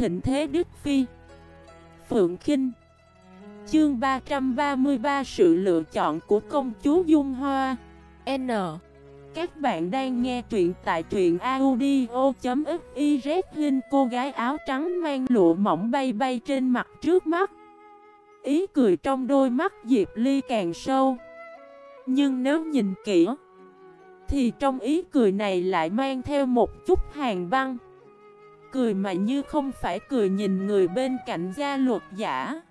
thịnh thế Đức Phi. Phượng Kinh. Chương 333 Sự lựa chọn của công chúa Dung Hoa. N. Các bạn đang nghe truyện tại truyện audio.xyz Hình cô gái áo trắng mang lụa mỏng bay bay trên mặt trước mắt. Ý cười trong đôi mắt Diệp Ly càng sâu. Nhưng nếu nhìn kỹ, Thì trong ý cười này lại mang theo một chút hàng băng. Cười mà như không phải cười nhìn người bên cạnh gia luật giả.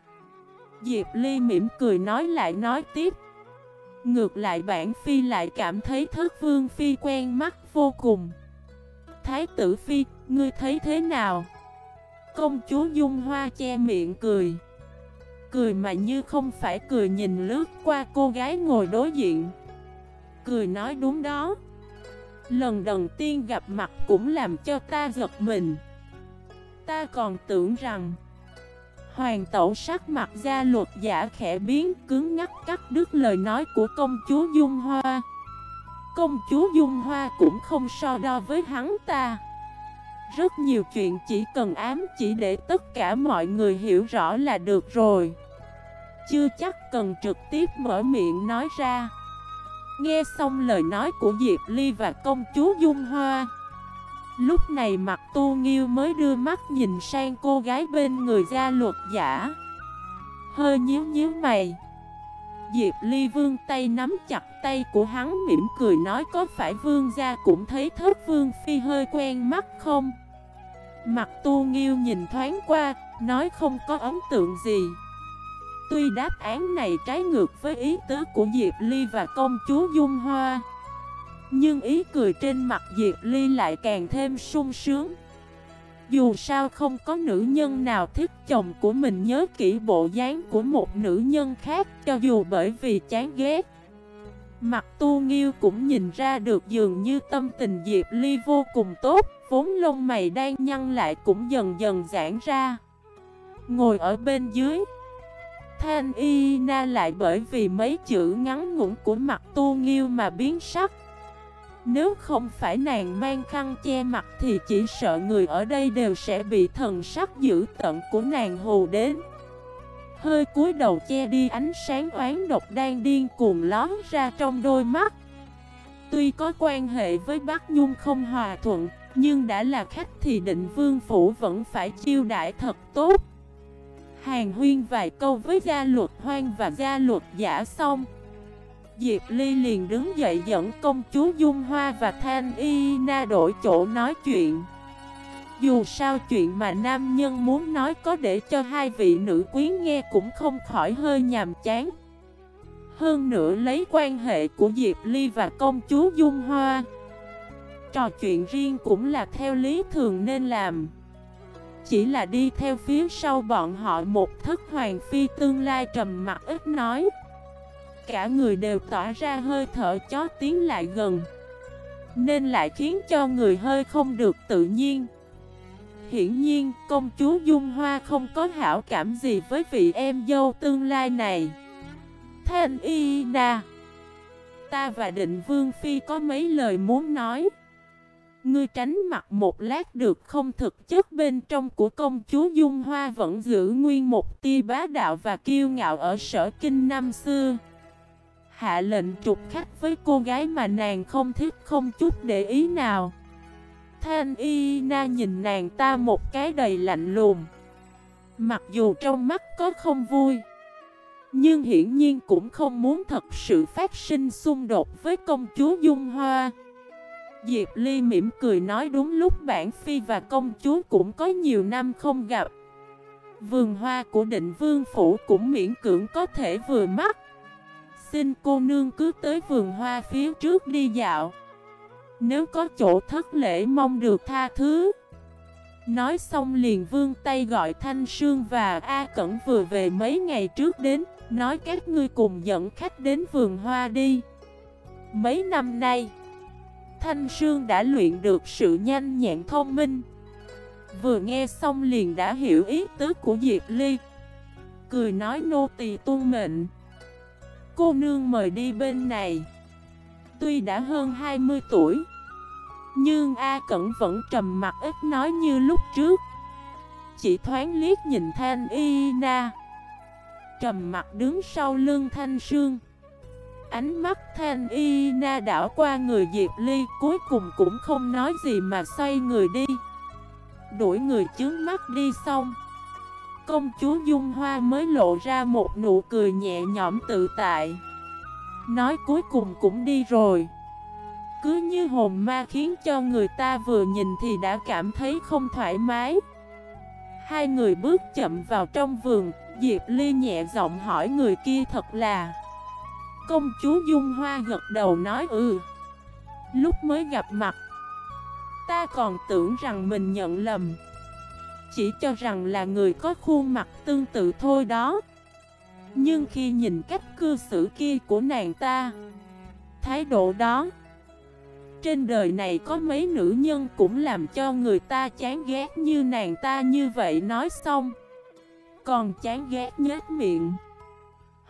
Diệp Ly mỉm cười nói lại nói tiếp. Ngược lại bản Phi lại cảm thấy thất vương Phi quen mắt vô cùng. Thái tử Phi, ngươi thấy thế nào? Công chúa Dung Hoa che miệng cười. Cười mà như không phải cười nhìn lướt qua cô gái ngồi đối diện. Cười nói đúng đó. Lần đầu tiên gặp mặt cũng làm cho ta giật mình. Ta còn tưởng rằng Hoàng tẩu sắc mặt ra luật giả khẽ biến, cứng ngắt cắt đứt lời nói của công chúa Dung Hoa. Công chúa Dung Hoa cũng không so đo với hắn ta. Rất nhiều chuyện chỉ cần ám chỉ để tất cả mọi người hiểu rõ là được rồi. Chưa chắc cần trực tiếp mở miệng nói ra. Nghe xong lời nói của Diệp Ly và công chúa Dung Hoa Lúc này mặt tu nghiêu mới đưa mắt nhìn sang cô gái bên người gia luật giả. Hơi nhíu nhíu mày. Diệp Ly vương tay nắm chặt tay của hắn mỉm cười nói có phải vương gia cũng thấy thất vương phi hơi quen mắt không? Mặt tu nghiêu nhìn thoáng qua, nói không có ấn tượng gì. Tuy đáp án này trái ngược với ý tứ của Diệp Ly và công chúa Dung Hoa nhưng ý cười trên mặt Diệp Ly lại càng thêm sung sướng. Dù sao không có nữ nhân nào thích chồng của mình nhớ kỹ bộ dáng của một nữ nhân khác, Cho dù bởi vì chán ghét. Mặt tu nghiêu cũng nhìn ra được dường như tâm tình Diệp Ly vô cùng tốt, Vốn lông mày đang nhăn lại cũng dần dần giãn ra. Ngồi ở bên dưới, Thanh Y Na lại bởi vì mấy chữ ngắn ngủn của mặt tu nghiêu mà biến sắc nếu không phải nàng mang khăn che mặt thì chỉ sợ người ở đây đều sẽ bị thần sắc dữ tận của nàng hù đến. Hơi cúi đầu che đi ánh sáng oán độc đang điên cuồng lón ra trong đôi mắt. Tuy có quan hệ với Bắc Nhung không hòa thuận, Nhưng đã là khách thì định vương phủ vẫn phải chiêu đại thật tốt. Hàng huyên vài câu với gia luật hoang và gia luật giả xong Diệp Ly liền đứng dậy dẫn công chúa Dung Hoa và Thanh Y Na đổi chỗ nói chuyện. Dù sao chuyện mà nam nhân muốn nói có để cho hai vị nữ quyến nghe cũng không khỏi hơi nhàm chán. Hơn nữa lấy quan hệ của Diệp Ly và công chúa Dung Hoa, Trò chuyện riêng cũng là theo lý thường nên làm. Chỉ là đi theo phía sau bọn họ một thức hoàng phi tương lai trầm mặt ít nói cả người đều tỏa ra hơi thở chó tiến lại gần, Nên lại khiến cho người hơi không được tự nhiên. Hiển nhiên, công chúa Dung Hoa không có hảo cảm gì với vị em dâu tương lai này. Thanh Y Na, Ta và định Vương Phi có mấy lời muốn nói? Ngươi tránh mặt một lát được không thực chất bên trong của công chúa Dung Hoa vẫn giữ nguyên một tia bá đạo và kiêu ngạo ở sở kinh năm xưa hạ lệnh trục khách với cô gái mà nàng không thích không chút để ý nào. Thanh Y Na nhìn nàng ta một cái đầy lạnh lùng. Mặc dù trong mắt có không vui, nhưng hiển nhiên cũng không muốn thật sự phát sinh xung đột với công chúa Dung Hoa. Diệp Ly mỉm cười nói đúng lúc bản phi và công chúa cũng có nhiều năm không gặp. Vườn hoa của định vương phủ cũng miễn cưỡng có thể vừa mắt. Xin cô nương cứ tới vườn hoa phía trước đi dạo. Nếu có chỗ thất lễ mong được tha thứ. Nói xong liền vương tay gọi Thanh Sương và A Cẩn vừa về mấy ngày trước đến, Nói các ngươi cùng dẫn khách đến vườn hoa đi. Mấy năm nay, Thanh Sương đã luyện được sự nhanh nhẹn thông minh. Vừa nghe xong liền đã hiểu ý tứ của Diệp Ly. Cười nói nô tỳ tuôn mệnh. Cô nương mời đi bên này. Tuy đã hơn 20 tuổi, Nhưng A Cẩn vẫn trầm mặt ít nói như lúc trước. Chỉ thoáng liếc nhìn Thanh Y Na. Trầm mặt đứng sau lưng Thanh Sương. Ánh mắt Thanh Y Na đảo qua người Diệp Ly Cuối cùng cũng không nói gì mà xoay người đi. Đuổi người chướng mắt đi xong. Công chúa Dung Hoa mới lộ ra một nụ cười nhẹ nhõm tự tại. Nói cuối cùng cũng đi rồi. Cứ như hồn ma khiến cho người ta vừa nhìn thì đã cảm thấy không thoải mái. Hai người bước chậm vào trong vườn, Diệp Ly nhẹ giọng hỏi người kia thật là. Công chúa Dung Hoa gật đầu nói ừ. Lúc mới gặp mặt, Ta còn tưởng rằng mình nhận lầm. Chỉ cho rằng là người có khuôn mặt tương tự thôi đó. Nhưng khi nhìn cách cư xử kia của nàng ta, Thái độ đó, Trên đời này có mấy nữ nhân cũng làm cho người ta chán ghét như nàng ta như vậy nói xong, Còn chán ghét nhếch miệng.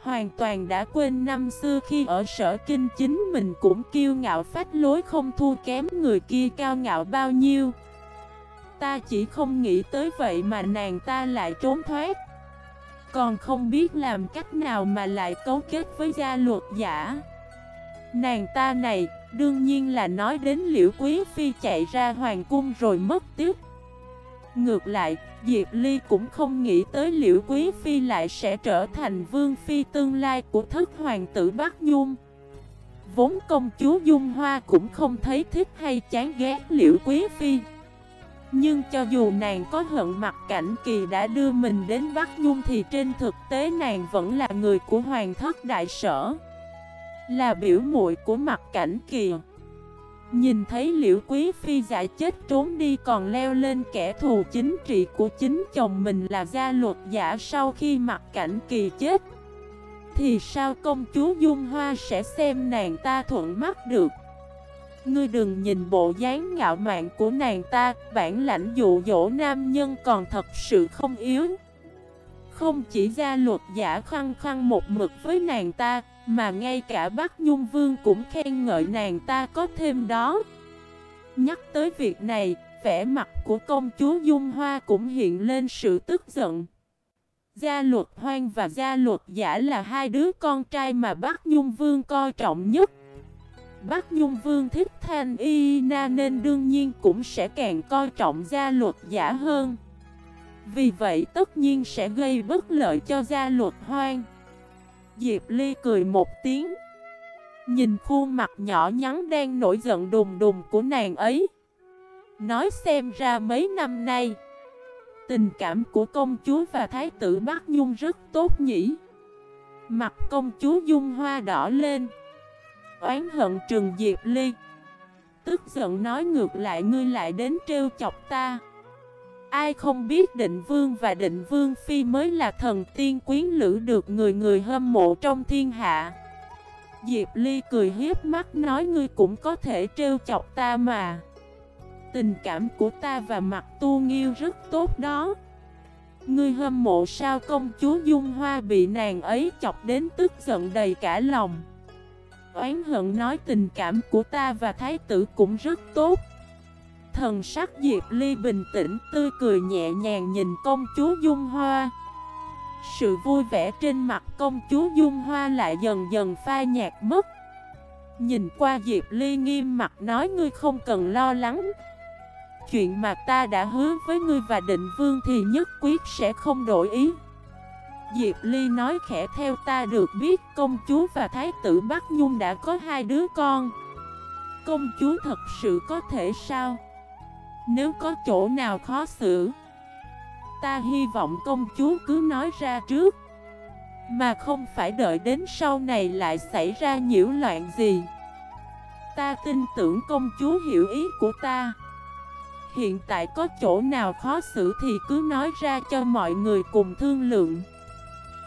Hoàn toàn đã quên năm xưa khi ở sở kinh chính mình cũng kiêu ngạo phách lối không thua kém người kia cao ngạo bao nhiêu. Ta chỉ không nghĩ tới vậy mà nàng ta lại trốn thoát Còn không biết làm cách nào mà lại cấu kết với gia luật giả Nàng ta này đương nhiên là nói đến liễu quý phi chạy ra hoàng cung rồi mất tiếc Ngược lại, Diệp Ly cũng không nghĩ tới Liễu Quý Phi lại sẽ trở thành Vương Phi tương lai của thất hoàng tử Bắc Nhung. Vốn công chúa Dung Hoa cũng không thấy thích hay chán ghét Liễu Quý Phi. Nhưng cho dù nàng có hận mặt cảnh kỳ đã đưa mình đến Bắc Nhung thì trên thực tế nàng vẫn là người của Hoàng thất đại sở. Là biểu muội của mặt cảnh kỳ. Nhìn thấy liễu quý phi giải chết trốn đi còn leo lên kẻ thù chính trị của chính chồng mình là gia luật giả sau khi mặt cảnh kỳ chết, Thì sao công chúa Dung Hoa sẽ xem nàng ta thuận mắt được Ngươi đừng nhìn bộ dáng ngạo mạn của nàng ta Bản lãnh dụ dỗ nam nhân còn thật sự không yếu Không chỉ gia luật giả khăng khăng một mực với nàng ta Mà ngay cả Bắc Nhung Vương cũng khen ngợi nàng ta có thêm đó Nhắc tới việc này, vẻ mặt của công chúa Dung Hoa cũng hiện lên sự tức giận. Gia luật hoang và gia luật giả là hai đứa con trai mà Bắc Nhung Vương coi trọng nhất. Bắc Nhung Vương thích Thanh Y, Na nên đương nhiên cũng sẽ càng coi trọng gia luật giả hơn. Vì vậy tất nhiên sẽ gây bất lợi cho gia luật hoang. Diệp Ly cười một tiếng. Nhìn khuôn mặt nhỏ nhắn đang nổi giận đùng đùng của nàng ấy Nói xem ra mấy năm nay, Tình cảm của công chúa và thái tử Bắc Nhung rất tốt nhỉ Mặt công chúa Dung Hoa đỏ lên Oán hận Trừng Diệp Ly. Tức giận nói ngược lại, ngươi lại đến trêu chọc ta. Ai không biết định vương và định vương phi mới là thần tiên quyến lữ được người người hâm mộ trong thiên hạ. Diệp Ly cười hiếp mắt nói, ngươi cũng có thể trêu chọc ta mà. Tình cảm của ta và mặt tu nghiêu rất tốt đó. Ngươi hâm mộ sao công chúa Dung Hoa bị nàng ấy chọc đến tức giận đầy cả lòng? Oán hận nói tình cảm của ta và thái tử cũng rất tốt. Thần sắc Diệp Ly bình tĩnh, tươi cười nhẹ nhàng nhìn công chúa Dung Hoa. Sự vui vẻ trên mặt công chúa Dung Hoa lại dần dần phai nhạt mất. Nhìn qua Diệp Ly nghiêm mặt nói ngươi không cần lo lắng. Chuyện mà ta đã hứa với ngươi và định vương thì nhất quyết sẽ không đổi ý. Diệp Ly nói khẽ, theo ta được biết, công chúa và thái tử Bắc Nhung đã có hai đứa con. Công chúa thật sự có thể sao? Nếu có chỗ nào khó xử, Ta hy vọng công chúa cứ nói ra trước. Mà không phải đợi đến sau này lại xảy ra nhiễu loạn gì. Ta tin tưởng công chúa hiểu ý của ta. Hiện tại có chỗ nào khó xử thì cứ nói ra cho mọi người cùng thương lượng.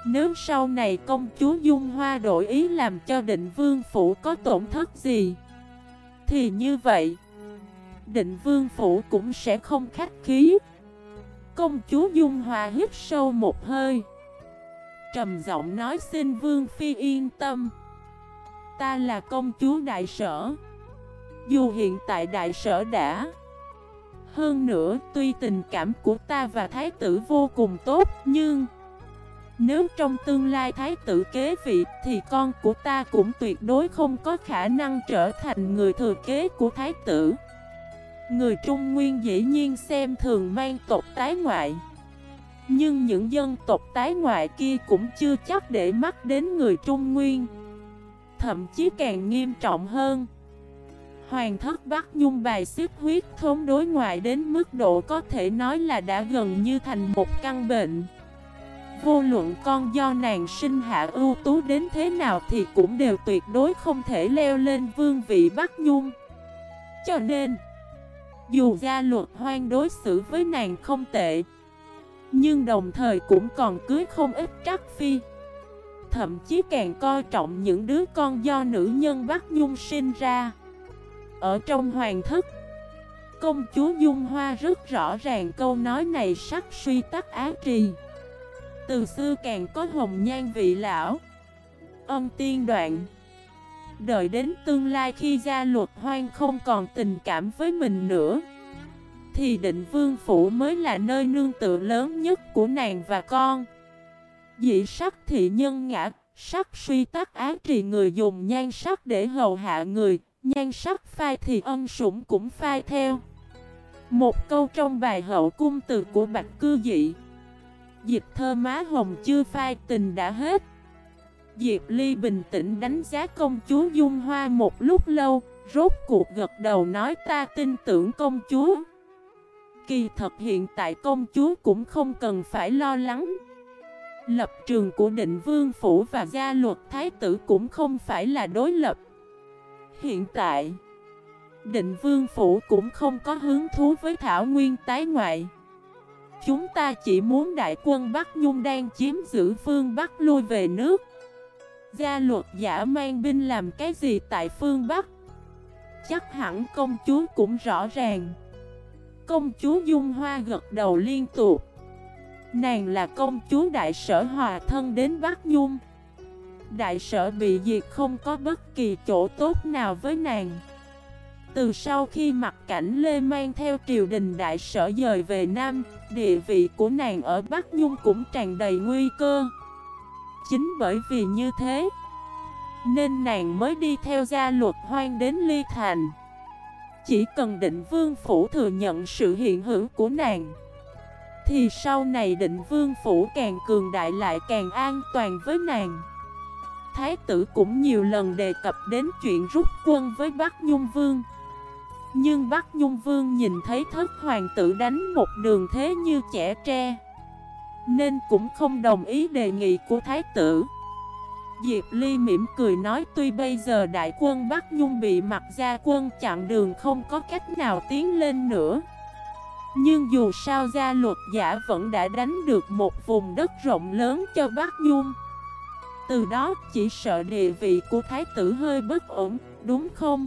Nếu sau này công chúa Dung Hoa đổi ý làm cho định vương phủ có tổn thất gì Thì như vậy Định vương phủ cũng sẽ không khách khí. Công chúa Dung hoa hít sâu một hơi Trầm giọng nói xin Vương Phi yên tâm. Ta là công chúa đại sở. Dù hiện tại đại sở đã Hơn nữa, tuy tình cảm của ta và thái tử vô cùng tốt, nhưng... Nếu trong tương lai thái tử kế vị thì con của ta cũng tuyệt đối không có khả năng trở thành người thừa kế của thái tử. Người Trung Nguyên dĩ nhiên xem thường mang tộc tái ngoại. Nhưng những dân tộc tái ngoại kia cũng chưa chắc để mắt đến người Trung Nguyên. Thậm chí càng nghiêm trọng hơn. Hoàng thất Bắc Nhung bài xích huyết thống đối ngoại đến mức độ có thể nói là đã gần như thành một căn bệnh. Vô luận con do nàng sinh hạ ưu tú đến thế nào thì cũng đều tuyệt đối không thể leo lên vương vị Bắc Nhung. Cho nên, dù gia luật hoang đối xử với nàng không tệ, nhưng đồng thời cũng còn cưới không ít trắc phi. Thậm chí càng coi trọng những đứa con do nữ nhân Bắc Nhung sinh ra. Ở trong hoàng thất, công chúa Dung Hoa rất rõ ràng câu nói này sắc suy tắc á trì. Từ xưa càng có hồng nhan vị lão. Âm tiên đoạn. Đợi đến tương lai khi gia luật hoang không còn tình cảm với mình nữa, Thì định vương phủ mới là nơi nương tựa lớn nhất của nàng và con. Dị sắc thị nhân ngã, Sắc suy tắc á trì người dùng nhan sắc để hầu hạ người, Nhan sắc phai thì ân sủng cũng phai theo. Một câu trong bài hậu cung từ của Bạch Cư Dị. Dịch thơ má hồng chưa phai tình đã hết. Diệp Ly bình tĩnh đánh giá công chúa Dung Hoa một lúc lâu, Rốt cuộc gật đầu nói ta tin tưởng công chúa. Kỳ thật hiện tại công chúa cũng không cần phải lo lắng. Lập trường của định vương phủ và gia luật thái tử cũng không phải là đối lập. Hiện tại, Định vương phủ cũng không có hứng thú với thảo nguyên tái ngoại. Chúng ta chỉ muốn đại quân Bắc Nhung đang chiếm giữ phương Bắc lui về nước. Gia luật giả mang binh làm cái gì tại phương Bắc? Chắc hẳn công chúa cũng rõ ràng. Công chúa Dung Hoa gật đầu liên tục. Nàng là công chúa đại sở hòa thân đến Bắc Nhung. Đại sở bị diệt không có bất kỳ chỗ tốt nào với nàng từ sau khi mặt cảnh Lê mang theo triều đình đại sở dời về Nam, địa vị của nàng ở Bắc Nhung cũng tràn đầy nguy cơ. Chính bởi vì như thế, nên nàng mới đi theo gia luật hoang đến Ly Thành. Chỉ cần định vương phủ thừa nhận sự hiện hữu của nàng, thì sau này định vương phủ càng cường đại lại càng an toàn với nàng. Thái tử cũng nhiều lần đề cập đến chuyện rút quân với Bắc Nhung Vương. Nhưng Bắc Nhung Vương nhìn thấy thất hoàng tử đánh một đường thế như trẻ tre Nên cũng không đồng ý đề nghị của thái tử Diệp Ly mỉm cười nói tuy bây giờ đại quân Bắc Nhung bị mặt gia quân chặn đường không có cách nào tiến lên nữa Nhưng dù sao gia luật giả vẫn đã đánh được một vùng đất rộng lớn cho Bắc Nhung Từ đó chỉ sợ địa vị của thái tử hơi bất ổn, đúng không?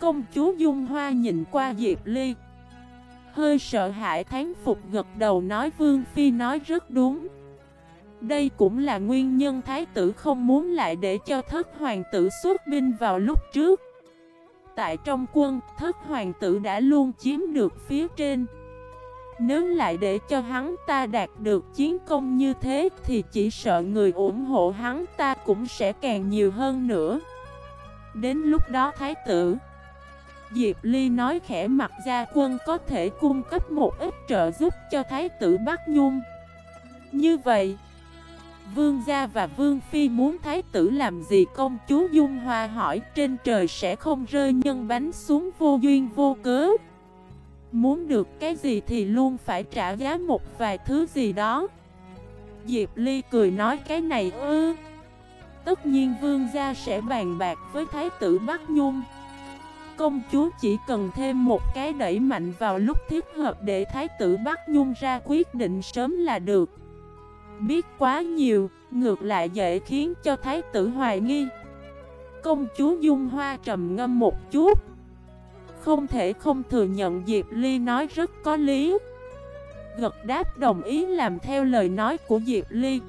Công chúa Dung Hoa nhìn qua Diệp Ly. Hơi sợ hãi thán phục gật đầu nói Vương Phi nói rất đúng. Đây cũng là nguyên nhân Thái tử không muốn lại để cho thất hoàng tử xuất binh vào lúc trước. Tại trong quân, thất hoàng tử đã luôn chiếm được phía trên. Nếu lại để cho hắn ta đạt được chiến công như thế Thì chỉ sợ người ủng hộ hắn ta cũng sẽ càng nhiều hơn nữa. Đến lúc đó thái tử Diệp Ly nói khẽ mặt gia quân có thể cung cấp một ít trợ giúp cho Thái tử Bắc Nhung. Như vậy, Vương gia và Vương Phi muốn Thái tử làm gì công chúa Dung Hoa hỏi, trên trời sẽ không rơi nhân bánh xuống vô duyên vô cớ. Muốn được cái gì thì luôn phải trả giá một vài thứ gì đó. Diệp Ly cười nói, cái này ư? Tất nhiên vương gia sẽ bàn bạc với Thái tử Bắc Nhung công chúa chỉ cần thêm một cái đẩy mạnh vào lúc thiết hợp để thái tử Bắc Nhung ra quyết định sớm là được. Biết quá nhiều, ngược lại dễ khiến cho thái tử hoài nghi. Công chúa Dung Hoa trầm ngâm một chút. Không thể không thừa nhận Diệp Ly nói rất có lý. Gật đáp đồng ý làm theo lời nói của Diệp Ly.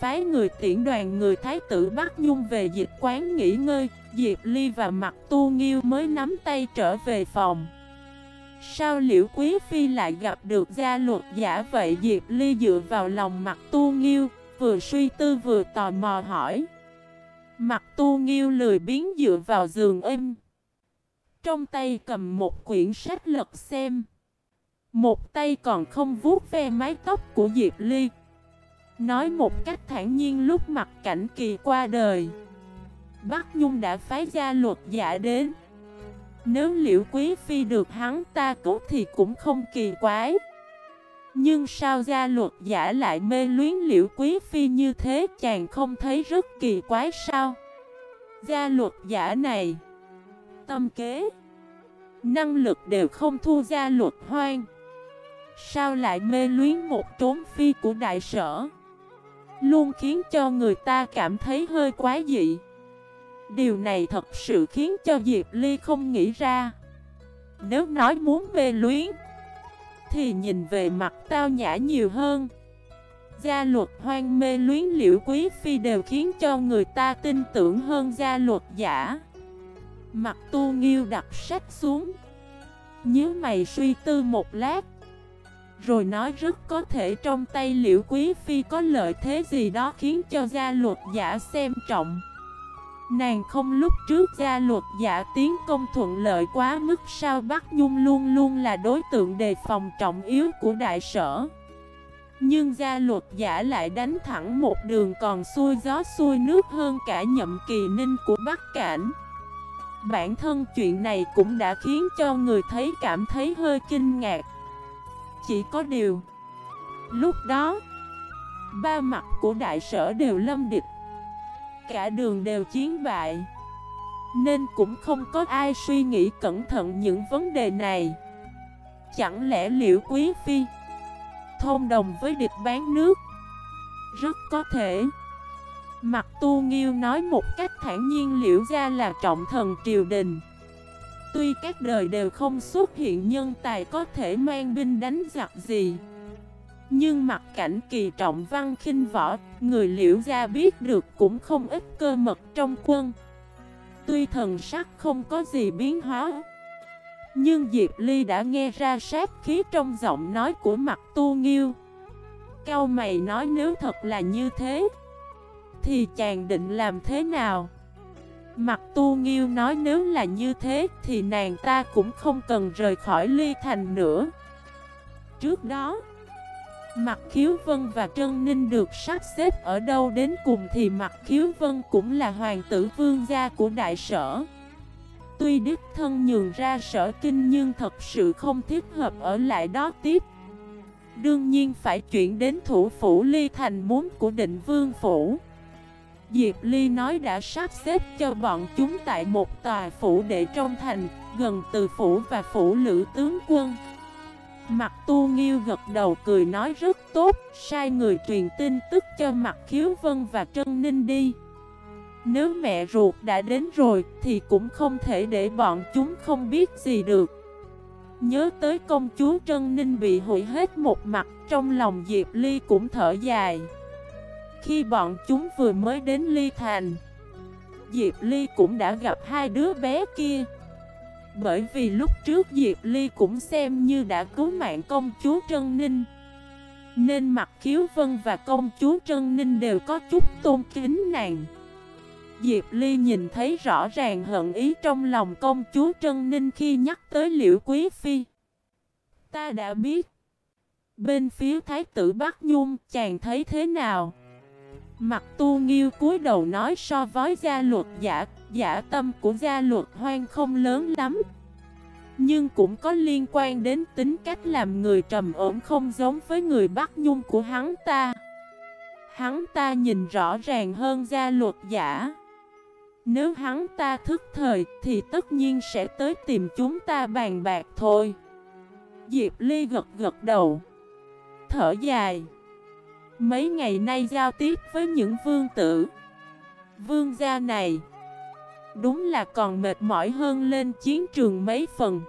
Phái người tiễn đoàn người thái tử Bắc Nhung về dịch quán nghỉ ngơi Diệp Ly và mặt tu nghiêu mới nắm tay trở về phòng. Sao liễu quý phi lại gặp được gia luật giả vậy? Diệp Ly dựa vào lòng mặt tu nghiêu Vừa suy tư vừa tò mò hỏi. Mặt tu nghiêu lười biến dựa vào giường êm, Trong tay cầm một quyển sách lật xem. Một tay còn không vuốt ve mái tóc của Diệp Ly. Nói một cách thản nhiên lúc mặt cảnh kỳ qua đời. Bắc Nhung đã phái gia luật giả đến. Nếu liễu quý phi được hắn ta cứu thì cũng không kỳ quái. Nhưng sao gia luật giả lại mê luyến liễu quý phi như thế, chàng không thấy rất kỳ quái sao? Gia luật giả này, Tâm kế, Năng lực đều không thua gia luật hoang. Sao lại mê luyến một trốn phi của đại sở? Luôn khiến cho người ta cảm thấy hơi quá dị. Điều này thật sự khiến cho Diệp Ly không nghĩ ra. Nếu nói muốn mê luyến, Thì nhìn về mặt tao nhã nhiều hơn. Gia luật hoang mê luyến liễu quý phi đều khiến cho người ta tin tưởng hơn gia luật giả. Mặt tu nghiêu đặt sách xuống, Nhớ mày suy tư một lát, Rồi nói rất có thể trong tay liễu quý phi có lợi thế gì đó khiến cho gia luật giả xem trọng. Nàng không lúc trước gia luật giả tiến công thuận lợi quá mức sao Bắc Nhung luôn luôn là đối tượng đề phòng trọng yếu của đại sở. Nhưng gia luật giả lại đánh thẳng một đường còn xuôi gió xuôi nước hơn cả nhậm kỳ ninh của Bắc Cảnh. Bản thân chuyện này cũng đã khiến cho người thấy cảm thấy hơi kinh ngạc. Chỉ có điều, Lúc đó, Ba mặt của đại sở đều lâm địch. Cả đường đều chiến bại. Nên cũng không có ai suy nghĩ cẩn thận những vấn đề này. Chẳng lẽ liễu quý phi Thông đồng với địch bán nước? Rất có thể. Mặt tu nghiêu nói một cách thản nhiên liễu ra là trọng thần triều đình. Tuy các đời đều không xuất hiện nhân tài có thể mang binh đánh giặc gì? Nhưng mặt cảnh kỳ trọng văn khinh võ, người liễu gia biết được cũng không ít cơ mật trong quân. Tuy thần sắc không có gì biến hóa, nhưng Diệp Ly đã nghe ra sát khí trong giọng nói của mặt tu nghiêu. Cao mày nói nếu thật là như thế, thì chàng định làm thế nào? Mặt tu nghiêu nói nếu là như thế thì nàng ta cũng không cần rời khỏi ly thành nữa. Trước đó, Mặt khiếu vân và Trân Ninh được sắp xếp ở đâu đến cùng thì mặt khiếu vân cũng là hoàng tử vương gia của đại sở. Tuy đích thân nhường ra sở kinh nhưng thật sự không thích hợp ở lại đó tiếp. Đương nhiên phải chuyển đến thủ phủ ly thành muốn của định vương phủ. Diệp Ly nói đã sắp xếp cho bọn chúng tại một tòa phủ để trong thành, Gần từ phủ và phủ lữ tướng quân. Mặt tu nghiêu gật đầu cười nói rất tốt, Sai người truyền tin tức cho mặt khiếu vân và Trân Ninh đi. Nếu mẹ ruột đã đến rồi Thì cũng không thể để bọn chúng không biết gì được. Nhớ tới công chúa Trân Ninh bị hủy hết một mặt, Trong lòng Diệp Ly cũng thở dài. Khi bọn chúng vừa mới đến Ly Thành, Diệp Ly cũng đã gặp hai đứa bé kia bởi vì lúc trước Diệp Ly cũng xem như đã cứu mạng công chúa Trân Ninh. Nên mặt khiếu vân và công chúa Trân Ninh đều có chút tôn kính nàng. Diệp Ly nhìn thấy rõ ràng hận ý trong lòng công chúa Trân Ninh khi nhắc tới liễu quý phi. Ta đã biết. Bên phía thái tử Bắc Nhung, chàng thấy thế nào? Mặt tu nghiêu cúi đầu nói so với gia luật giả. Giả tâm của gia luật hoang không lớn lắm. Nhưng cũng có liên quan đến tính cách làm người trầm ổn không giống với người Bắc Nhung của hắn ta. Hắn ta nhìn rõ ràng hơn gia luật giả. Nếu hắn ta thức thời thì tất nhiên sẽ tới tìm chúng ta bàn bạc thôi. Diệp Ly gật gật đầu. Thở dài. Mấy ngày nay giao tiếp với những vương tử, Vương gia này Đúng là còn mệt mỏi hơn lên chiến trường mấy phần.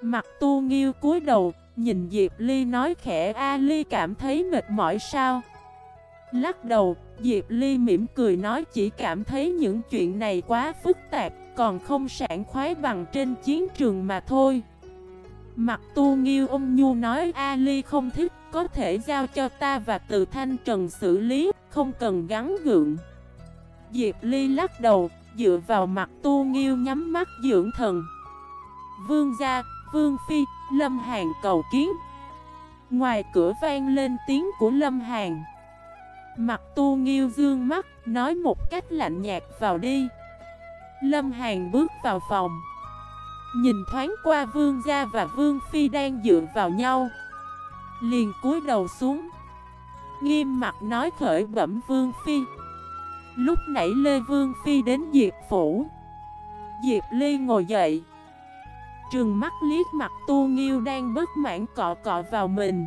Mặt tu nghiêu cúi đầu, Nhìn Diệp Ly nói khẽ, A Ly cảm thấy mệt mỏi sao? Lắc đầu, Diệp Ly mỉm cười nói, chỉ cảm thấy những chuyện này quá phức tạp, Còn không sảng khoái bằng trên chiến trường mà thôi. Mặt tu nghiêu ôm nhu nói, a ly không thích, Có thể giao cho ta và từ thanh trần xử lý, Không cần gắn gượng. Diệp Ly lắc đầu Dựa vào mặt tu nghiêu nhắm mắt dưỡng thần. Vương gia, Vương Phi, Lâm Hàn cầu kiến. Ngoài cửa vang lên tiếng của Lâm Hàn. Mặt tu nghiêu dương mắt Nói một cách lạnh nhạt vào đi. Lâm Hàn bước vào phòng. Nhìn thoáng qua Vương Gia và Vương Phi đang dựa vào nhau. Liền cúi đầu xuống. Nghiêm mặt nói khởi bẩm Vương Phi. Lúc nãy Lê Vương Phi đến Diệp Phủ. Diệp Ly ngồi dậy. Trừng mắt liếc mặt tu nghiêu đang bất mãn cọ cọ vào mình.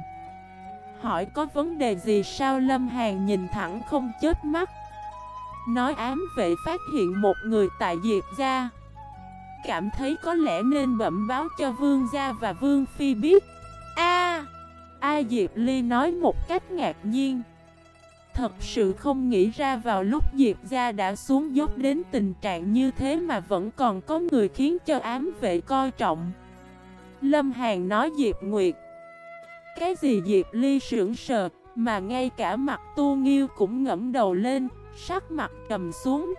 Hỏi có vấn đề gì sao Lâm Hàn nhìn thẳng không chết mắt. Nói ám vệ phát hiện một người tại Diệp gia. Cảm thấy có lẽ nên bẩm báo cho Vương gia và Vương Phi biết. A! A Diệp Ly nói một cách ngạc nhiên. Thật sự không nghĩ ra vào lúc Diệp gia đã xuống dốc đến tình trạng như thế mà vẫn còn có người khiến cho ám vệ coi trọng. Lâm Hàn nói Diệp Nguyệt, Cái gì Diệp Ly sững sờ, Mà ngay cả mặt tu nghiêu cũng ngẫm đầu lên, Sắc mặt cầm xuống.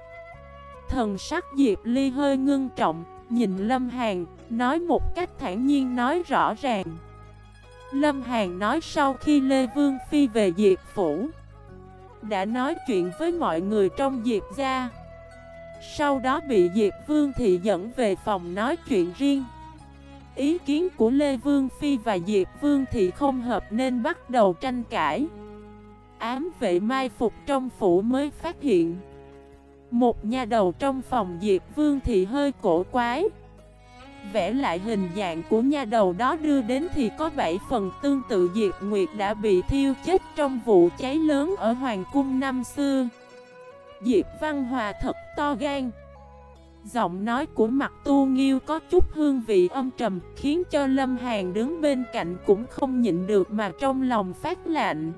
Thần sắc Diệp Ly hơi ngưng trọng, Nhìn Lâm Hàn, Nói một cách thản nhiên nói rõ ràng. Lâm Hàn nói sau khi Lê Vương Phi về Diệp Phủ đã nói chuyện với mọi người trong Diệp gia. Sau đó bị Diệp Vương Thị dẫn về phòng nói chuyện riêng. Ý kiến của Lê Vương Phi và Diệp Vương Thị không hợp nên bắt đầu tranh cãi. Ám vệ mai phục trong phủ mới phát hiện. Một nhà đầu trong phòng Diệp Vương thị hơi cổ quái. Vẽ lại hình dạng của nhà đầu đó đưa đến thì có 7 phần tương tự Diệp Nguyệt đã bị thiêu chết trong vụ cháy lớn ở Hoàng Cung năm xưa. Diệp Văn Hòa thật to gan. Giọng nói của mặt tu nghiêu có chút hương vị âm trầm Khiến cho Lâm Hàn đứng bên cạnh cũng không nhịn được mà trong lòng phát lạnh.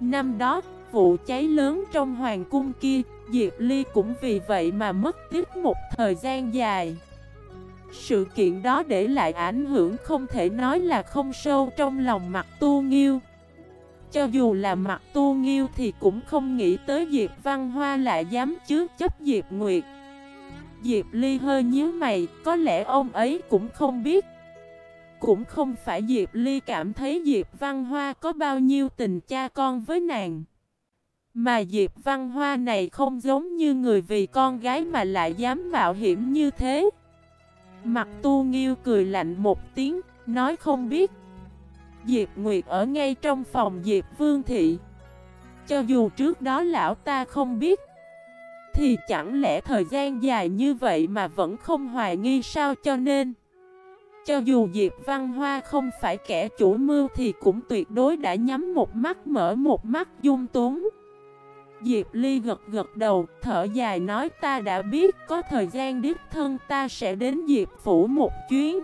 Năm đó, vụ cháy lớn trong hoàng cung kia, Diệp Ly cũng vì vậy mà mất tiếp một thời gian dài. Sự kiện đó để lại ảnh hưởng không thể nói là không sâu trong lòng mặt tu nghiêu. Cho dù là mặt tu nghiêu thì cũng không nghĩ tới Diệp Văn Hoa lại dám chứa chấp Diệp Nguyệt. Diệp Ly hơi nhíu mày, có lẽ ông ấy cũng không biết cũng không phải Diệp Ly cảm thấy Diệp Văn Hoa có bao nhiêu tình cha con với nàng. Mà Diệp Văn Hoa này không giống như người vì con gái mà lại dám mạo hiểm như thế. Mặt tu nghiêu cười lạnh một tiếng, nói không biết. Diệp Nguyệt ở ngay trong phòng Diệp Vương Thị. Cho dù trước đó lão ta không biết, thì chẳng lẽ thời gian dài như vậy mà vẫn không hoài nghi sao cho nên. Cho dù Diệp Văn Hoa không phải kẻ chủ mưu thì cũng tuyệt đối đã nhắm một mắt mở một mắt dung túng. Diệp Ly gật gật đầu, thở dài nói ta đã biết có thời gian đích thân ta sẽ đến Diệp Phủ một chuyến.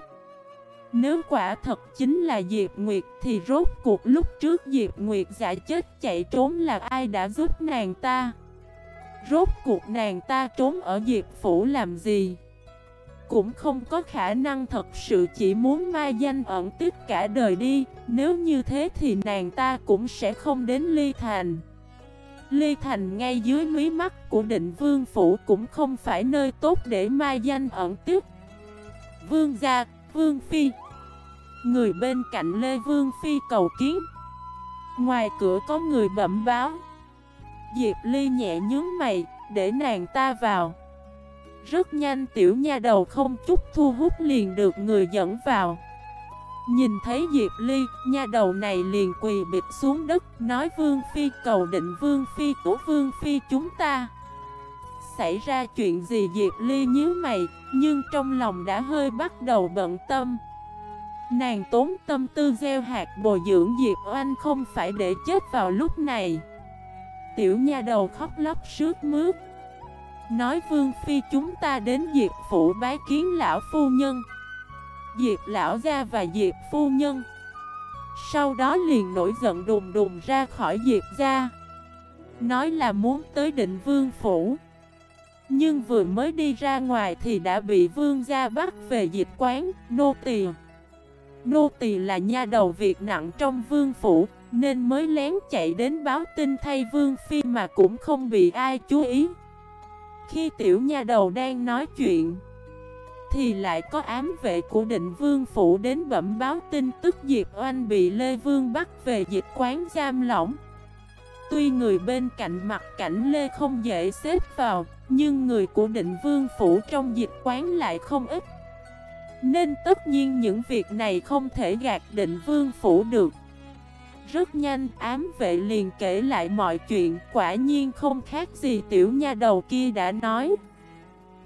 Nếu quả thật chính là Diệp Nguyệt thì rốt cuộc lúc trước Diệp Nguyệt giả chết chạy trốn là ai đã giúp nàng ta? Rốt cuộc nàng ta trốn ở Diệp Phủ làm gì? cũng không có khả năng thật sự chỉ muốn mai danh ẩn tích cả đời đi Nếu như thế thì nàng ta cũng sẽ không đến Ly Thành Lê Thành ngay dưới mí mắt của định vương phủ cũng không phải nơi tốt để mai danh ẩn tích Vương gia, Vương Phi. Người bên cạnh Lê Vương Phi cầu kiến. Ngoài cửa có người bẩm báo. Diệp Ly nhẹ nhướng mày, để nàng ta vào. Rất nhanh tiểu nha đầu không chút thu hút liền được người dẫn vào. Nhìn thấy Diệp Ly, nha đầu này liền quỳ bịch xuống đất Nói Vương Phi cầu định Vương Phi của Vương Phi chúng ta. Xảy ra chuyện gì Diệp Ly nhíu mày Nhưng trong lòng đã hơi bắt đầu bận tâm. Nàng tốn tâm tư gieo hạt bồi dưỡng Diệp Oanh không phải để chết vào lúc này. Tiểu nha đầu khóc lóc sướt mướt. Nói Vương Phi chúng ta đến Diệp Phủ bái kiến lão phu nhân. Diệp lão gia và Diệp phu nhân. Sau đó liền nổi giận đùng đùng ra khỏi Diệp gia. Nói là muốn tới định Vương Phủ. Nhưng vừa mới đi ra ngoài thì đã bị Vương gia bắt về dịch quán, nô tỳ. Nô tỳ là nha đầu việc nặng trong vương phủ Nên mới lén chạy đến báo tin thay vương phi mà cũng không bị ai chú ý. Khi tiểu nha đầu đang nói chuyện thì lại có ám vệ của định vương phủ đến bẩm báo tin tức Diệp Oanh bị Lê Vương bắt về dịch quán giam lỏng. Tuy người bên cạnh mặt cảnh Lê không dễ xếp vào, Nhưng người của định vương phủ trong dịch quán lại không ít. Nên tất nhiên những việc này không thể gạt định vương phủ được. Rất nhanh, ám vệ liền kể lại mọi chuyện, Quả nhiên không khác gì tiểu nha đầu kia đã nói.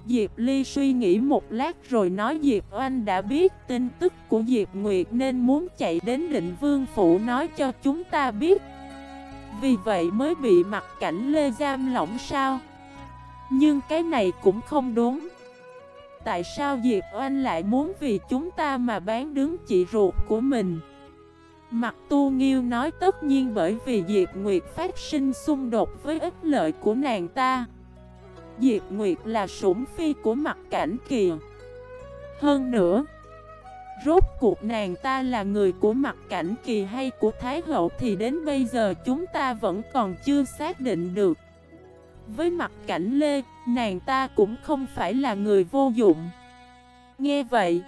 Diệp Ly suy nghĩ một lát rồi nói Diệp Oanh đã biết tin tức của Diệp Nguyệt Nên muốn chạy đến định vương phủ nói cho chúng ta biết. Vì vậy mới bị mặt cảnh Lê giam lỏng sao? Nhưng cái này cũng không đúng. Tại sao Diệp Oanh lại muốn vì chúng ta mà bán đứng chị ruột của mình? Mặt tu nghiêu nói tất nhiên bởi vì Diệp Nguyệt phát sinh xung đột với ích lợi của nàng ta. Diệp Nguyệt là sủng phi của mặt cảnh kìa Hơn nữa Rốt cuộc nàng ta là người của mặt cảnh kỳ hay của Thái Hậu thì đến bây giờ chúng ta vẫn còn chưa xác định được. Với mặt cảnh Lê, nàng ta cũng không phải là người vô dụng. Nghe vậy,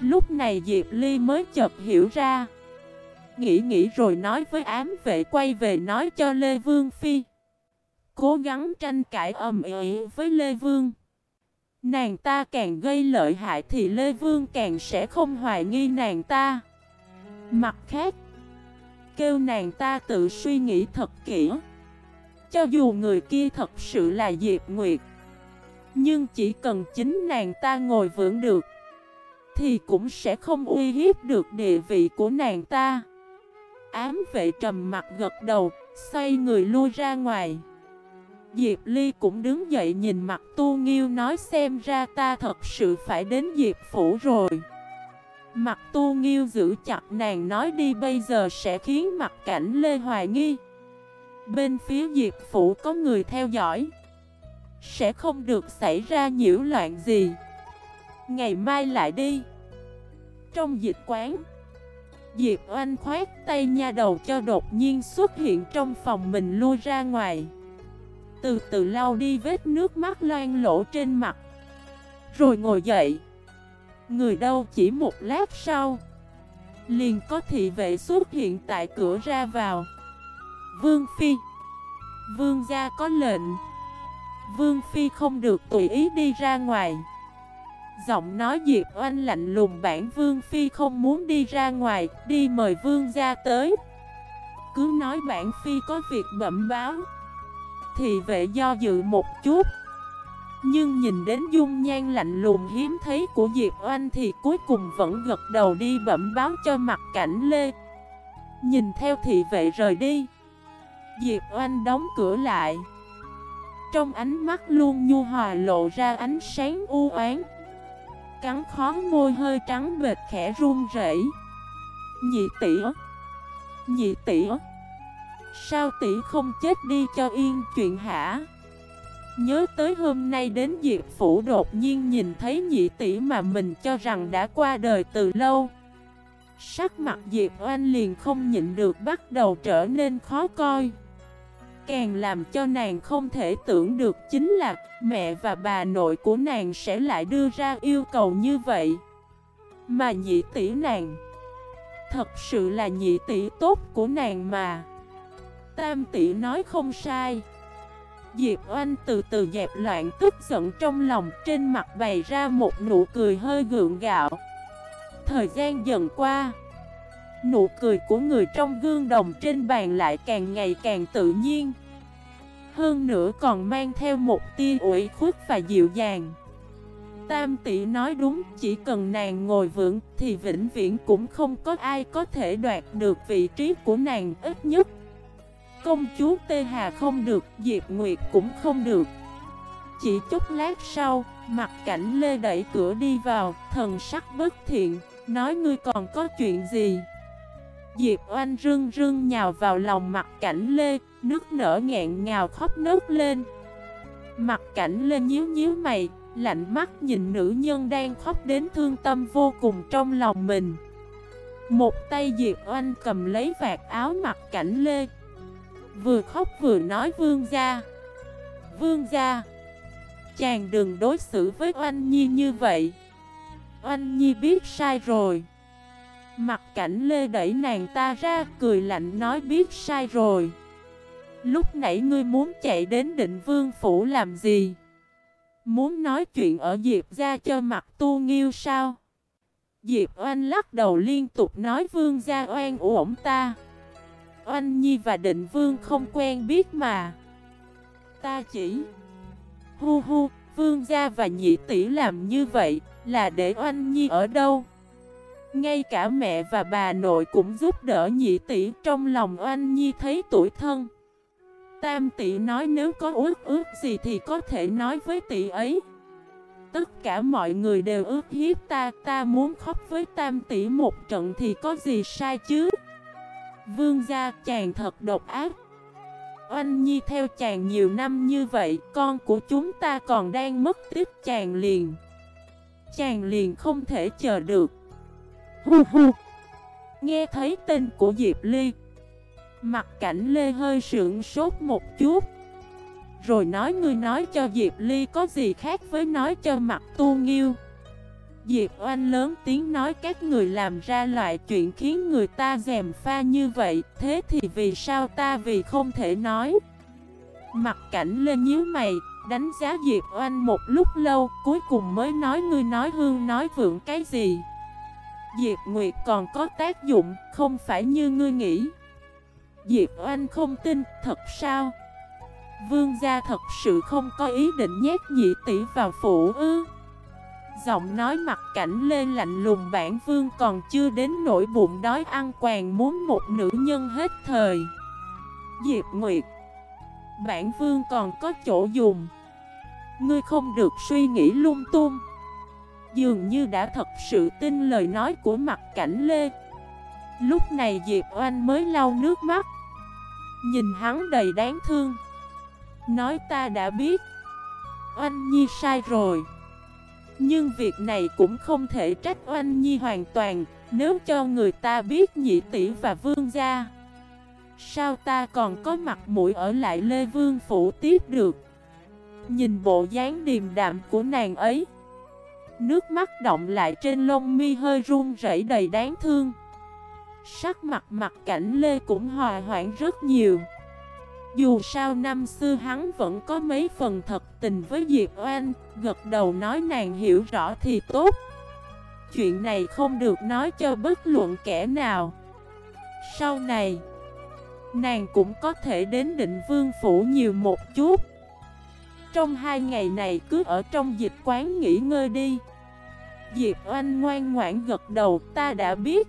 lúc này Diệp Ly mới chợt hiểu ra. Nghĩ nghĩ rồi nói với ám vệ quay về nói cho Lê Vương Phi. Cố gắng tranh cãi ầm ĩ với Lê Vương. Nàng ta càng gây lợi hại thì Lê Vương càng sẽ không hoài nghi nàng ta. Mặt khác, Kêu nàng ta tự suy nghĩ thật kỹ. Cho dù người kia thật sự là Diệp Nguyệt, Nhưng chỉ cần chính nàng ta ngồi vững được, Thì cũng sẽ không uy hiếp được địa vị của nàng ta. Ám vệ trầm mặt gật đầu, Xoay người lui ra ngoài. Diệp Ly cũng đứng dậy nhìn mặt tu nghiêu nói xem ra ta thật sự phải đến Diệp Phủ rồi. Mặt tu nghiêu giữ chặt nàng nói đi bây giờ sẽ khiến mặt cảnh Lê hoài nghi. Bên phía Diệp Phủ có người theo dõi. Sẽ không được xảy ra nhiễu loạn gì. Ngày mai lại đi. Trong dịch quán, Diệp Oanh khoát tay nha đầu cho đột nhiên xuất hiện trong phòng mình lui ra ngoài từ từ lau đi vết nước mắt loan lỗ trên mặt. Rồi ngồi dậy. Người đâu, chỉ một lát sau, Liền có thị vệ xuất hiện tại cửa ra vào. Vương Phi. Vương gia có lệnh. Vương Phi không được tùy ý đi ra ngoài. Giọng nói Diệp Oanh lạnh lùng bản Vương Phi không muốn đi ra ngoài, Đi mời Vương gia tới. Cứ nói bản Phi có việc bẩm báo thì vệ do dự một chút. Nhưng nhìn đến dung nhan lạnh lùng hiếm thấy của Diệp Oanh Thì cuối cùng vẫn gật đầu đi bẩm báo cho mặt cảnh Lê. Nhìn theo thị vệ rời đi, Diệp Oanh đóng cửa lại. Trong ánh mắt luôn nhu hòa lộ ra ánh sáng u oán. Cắn khó môi hơi trắng bệt khẽ run rẩy. Nhị tỉa Nhị tỉa Sao tỷ không chết đi cho yên chuyện hả? Nhớ tới hôm nay đến Diệp Phủ đột nhiên nhìn thấy nhị tỷ mà mình cho rằng đã qua đời từ lâu. Sắc mặt Diệp Oanh liền không nhịn được bắt đầu trở nên khó coi. Càng làm cho nàng không thể tưởng được chính là mẹ và bà nội của nàng sẽ lại đưa ra yêu cầu như vậy. Mà nhị tỷ nàng, Thật sự là nhị tỷ tốt của nàng mà. Tam tỷ nói không sai. Diệp Oanh từ từ dẹp loạn tức giận trong lòng Trên mặt bày ra một nụ cười hơi gượng gạo. Thời gian dần qua Nụ cười của người trong gương đồng trên bàn lại càng ngày càng tự nhiên. Hơn nữa còn mang theo một tia ủy khuất và dịu dàng. Tam tỷ nói đúng, chỉ cần nàng ngồi vững thì vĩnh viễn cũng không có ai có thể đoạt được vị trí của nàng ít nhất. Công chúa Tê Hà không được, Diệp Nguyệt cũng không được. Chỉ chút lát sau, mặt cảnh Lê đẩy cửa đi vào, thần sắc bất thiện, nói ngươi còn có chuyện gì? Diệp oanh rưng rưng nhào vào lòng mặt cảnh Lê, nước nở nghẹn ngào khóc nớt lên. Mặt cảnh Lê nhíu nhíu mày, lạnh mắt nhìn nữ nhân đang khóc đến thương tâm vô cùng trong lòng mình. Một tay Diệp Oanh cầm lấy vạt áo mặt cảnh lê Vừa khóc vừa nói vương gia. Vương gia, Chàng đừng đối xử với Oanh Nhi như vậy. Oanh Nhi biết sai rồi. Mặt cảnh lê đẩy nàng ta ra, cười lạnh nói biết sai rồi. Lúc nãy ngươi muốn chạy đến định vương phủ làm gì? Muốn nói chuyện ở Diệp ra cho mặt tu nghiêu sao? Diệp oanh lắc đầu liên tục nói vương gia oan uổng ta. Oanh Nhi và định vương không quen biết mà. Ta chỉ Hu hu, vương gia và nhị tỷ làm như vậy Là để Oanh Nhi ở đâu? Ngay cả mẹ và bà nội cũng giúp đỡ nhị tỷ Trong lòng Oanh Nhi thấy tuổi thân. Tam tỷ nói nếu có ước ước gì thì có thể nói với tỷ ấy. Tất cả mọi người đều ước hiếp ta Ta muốn khóc với tam tỷ một trận thì có gì sai chứ? Vương gia chàng thật độc ác. Oanh Nhi theo chàng nhiều năm như vậy, Con của chúng ta còn đang mất tiếp chàng liền. Chàng liền không thể chờ được. Hu hu. Nghe thấy tên của Diệp Ly. Mặt cảnh Lê hơi sượng sốt một chút. Rồi nói, ngươi nói cho Diệp Ly có gì khác với nói cho mặt tu nghiêu? Diệp Oanh lớn tiếng nói các người làm ra loại chuyện khiến người ta dèm pha như vậy, Thế thì vì sao ta vì không thể nói? Mặt cảnh lên nhíu mày, Đánh giá Diệp Oanh một lúc lâu, Cuối cùng mới nói, ngươi nói hương nói vượng cái gì? Diệp Nguyệt còn có tác dụng, Không phải như ngươi nghĩ. Diệp Oanh không tin, Thật sao? Vương gia thật sự không có ý định nhét nhị tỷ vào phủ ư? Giọng nói mặt cảnh lên lạnh lùng bản vương còn chưa đến nỗi bụng đói ăn quàng muốn một nữ nhân hết thời. Diệp Nguyệt, Bản vương còn có chỗ dùng. Ngươi không được suy nghĩ lung tung. Dường như đã thật sự tin lời nói của mặt cảnh lê. Lúc này Diệp Oanh mới lau nước mắt. Nhìn hắn đầy đáng thương. Nói ta đã biết. Oanh Nhi sai rồi nhưng việc này cũng không thể trách oanh nhi hoàn toàn, Nếu cho người ta biết nhị tỷ và vương gia. Sao ta còn có mặt mũi ở lại Lê Vương Phủ tiếp được? Nhìn bộ dáng điềm đạm của nàng ấy, Nước mắt động lại trên lông mi hơi run rẩy đầy đáng thương. Sắc mặt mặt cảnh Lê cũng hòa hoãn rất nhiều dù sao năm xưa hắn vẫn có mấy phần thật tình với Diệp Oanh, Gật đầu nói nàng hiểu rõ thì tốt. Chuyện này không được nói cho bất luận kẻ nào. Sau này, Nàng cũng có thể đến định vương phủ nhiều một chút. Trong hai ngày này cứ ở trong dịch quán nghỉ ngơi đi. Diệp Oanh ngoan ngoãn gật đầu, ta đã biết.